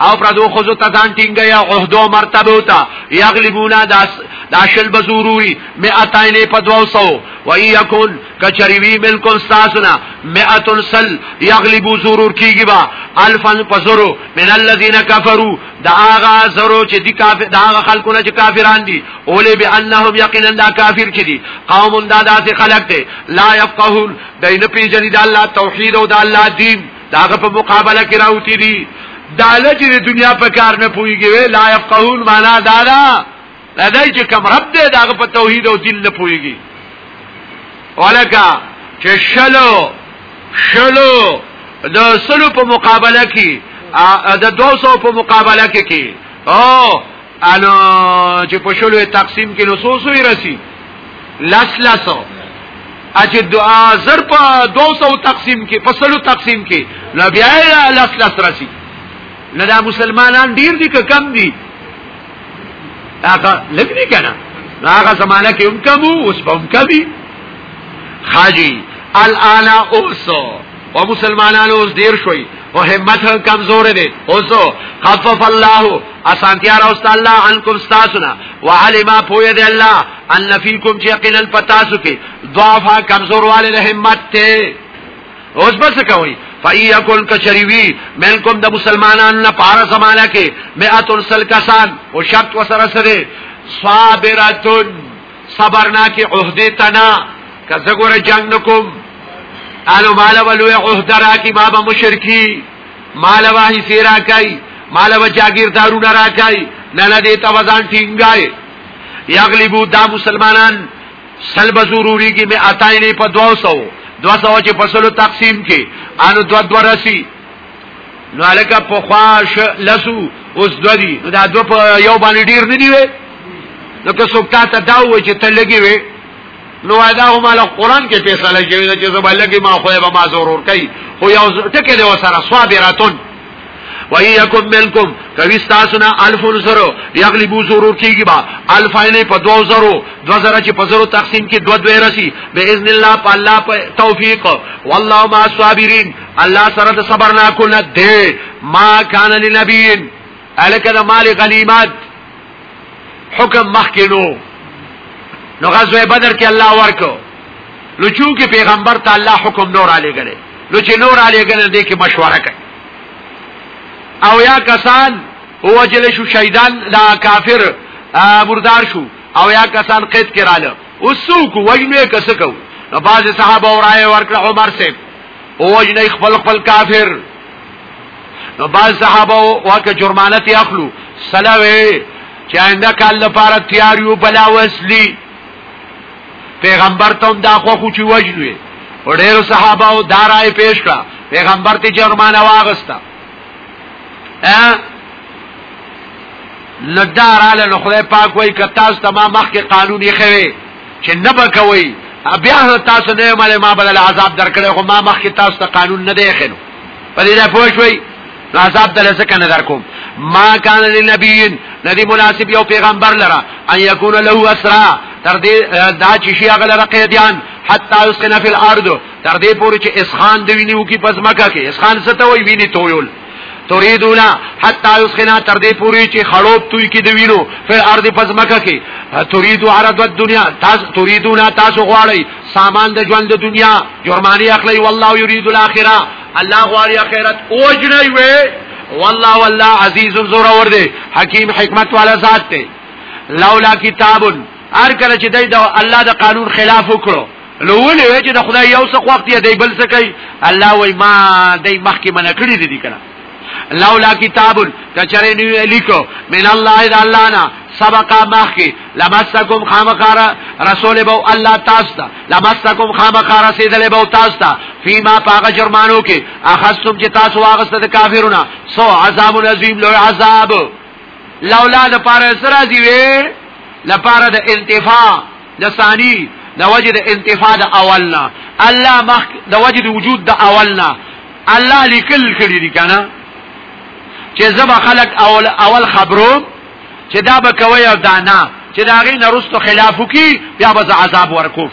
Speaker 1: او پردو خزو تزان ټینګیا عہدو مرتبه وتا یغلبونا داس دا شل بزوروری مئتین پا دو سو و ای اکن کچریوی ملکن ساسنا مئتن سل یغلبو زورور کیگی با الفن پا زرو من اللذین کفرو دا آغا زرو چه دی کافر دا آغا خلقونا چه کافران دی اولی بی انہم یقینا دا کافر چه دی قوم دا دا سی خلق دی لا یفقهون دا این پیجنی دا اللہ توحید و دا اللہ دین دا آغا پا مقابلہ کراوتی دی داله چې د دنیا په کار نه پويږي لا يفقهون معنا دارا لدای چې کم رب دې داغه په توحید او دین نه پويږي ولکه چې شلو شلو د سلو په مقابله کې د 200 په مقابله کې کې او انو چې په شلو تقسیم کې نو سوسوي رسی لس لسو اچ دعا زر په 200 تقسیم کې په سلو تقسیم کې نو بیا لس لس رسی نو دا مسلمانان ډیر دي که کم دي هغه لګنی کنه هغه زمانہ کې هم کمو اوس هم کبي خاجي الان اوسو او مسلمانانو اوس ډیر شوي او همت هم کمزور دي اوسو خفف الله اسانتیا راست الله انکم استاسنا وعلم پوی دی الله ان فیکم یقینا فتاسفی ضعفا کمزور والے همت ته اوس بس کوي فایکل کشریوی منکم د مسلمانان نه پارا سماله کې مئات سل کسان او شرط وسره سره صابرتن صبرنا کی عہدی تنا کزګور جنگ نکم الو مال ولو عہدرا کی بابا مشرکی مال واهی سیرا کای مال و جاگیردارو نرا کای نه نه دیتا وزن ټینګای یغلبو دا مسلمانان سلب ضروری کی می اتای نه په 200 دو سو چې پسلو تقسیم کې ان دو دو رسی نو الکه په خواش لسو اوس دو دی نو دا دو په یو باندې ډیر نه دی وې نو که څوک تا دا و چې تلګي وې نو ادا هم له قران کې فیصله کوي چې زبالګي ما خو به ما ضرور کوي خو یو ټکي دی وسره صابراتون وَيَكُمْ مِنْكُمْ کويستاسنا الفون زرو یغلبو زرو کیږي با الفاین په 2000 2000 چې په زرو تقسیم کې 2 دوه رسی باذن الله په الله په توفیق والله ما صابرین الله سره د صبر نه کول دې ما کان لنبین الکذا مال غنیمت حکم مخکینو نو غزوه بدر کې الله ورکو لچو کې پیغمبر ته الله حکم نور علی غلې لچ نور علی غلې دې کې مشوره کړ او یا کسان وجل شو شیدان دا کافر مردار شو او یا کسان قید کراله اوسو کو وجنه کسکو نو باز صحابه اورای ورکړه عمر سے وجنه خپل خپل کافر نو باز صحابه واکه جرمانه اخلو سلاوي چې آینده کال لپاره تیار یو بلا وسلی پیغمبر ته دا خو خو چې وجلوي ډېر صحابه او دارای پیش کړه پیغمبر ته جرمانه واغسته نو داراله نو خدای پاک وای ک تاسو تمام مخ کې قانوني خوي چې نه بکوي بیا تاسو نه مال ما بدل عذاب درکړې خو ما مخ کې تاسو ته قانون نه دی خلو په دې نه پوه شوي عذاب دل څه کنه درکوم ما کان لنبی ندی مناسب یو پیغمبر لرا ان یکون له اسرا تر دې دا چې شي هغه لرا قیدیان حتا یسقنا فی الارض تر دې پورې چې اسخان دی ویني وکي پس مکه کې اسخان څه ته وی ویني تویول تريدونا حتا يسخنا تر دې پوری چې خړوب توي کې دی وینو فر ارض پزمکه کې تريدو عرض الدنيا تاسو تريدونا تاسو غواړئ سامان د ژوند د دنیا جرمانی اخلي والله يريد الاخره الله غواړي اخرت اوجنی وي والله والله عزیز زور اور دی حکیم حکمت والا ذات دی لولا کتابن هر کله چې دی د الله د قانون خلاف وکړو لولې چې د خدای یو څه وخت دی بل څه کوي الله وای ما دای مخکې منع کړی دی کنه لولا کتاب کچره نیو لیکو من الله اذا الله نا سبقا مخی لمستکم خامقارا رسول بو الله تاستا لمستکم خامقارا سیدل بو تاستا فی ما پاقا جرمانو کې اخستم چې تاسو واغسته د کافرونا سو عذاب عظیم لوی عذاب لولا د پاره سره دی وی لپاره د انتفاع د ثانی د وجد انتفاع د اولنا الله مخ د وجد وجود د اولنا الله لیکل کړی دی کنه چې زبا خلق اول اول خبرو چې دا به کوي او دا نه چې دا غي نرستو خلافو کی بیا به عذاب ورکو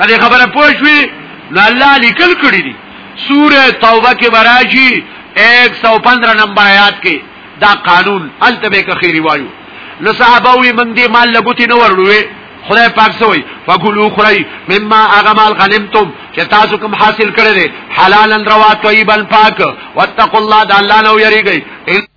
Speaker 1: دې خبره پوه شوې نو الله لیکل کړی دي سوره توبه کې براجي 115 نمبر آیات کې دا قانون التبه کې خيري وایو نو صحابه وي من دې مال لګوتی نو ورلوي خدای پاک سوئی فکلو خړی مما اغمال غنمتم چې تاسو کوم حاصل کړی دی حلالن روا طیبن پاک واتقوا الله د الله نو یریږئ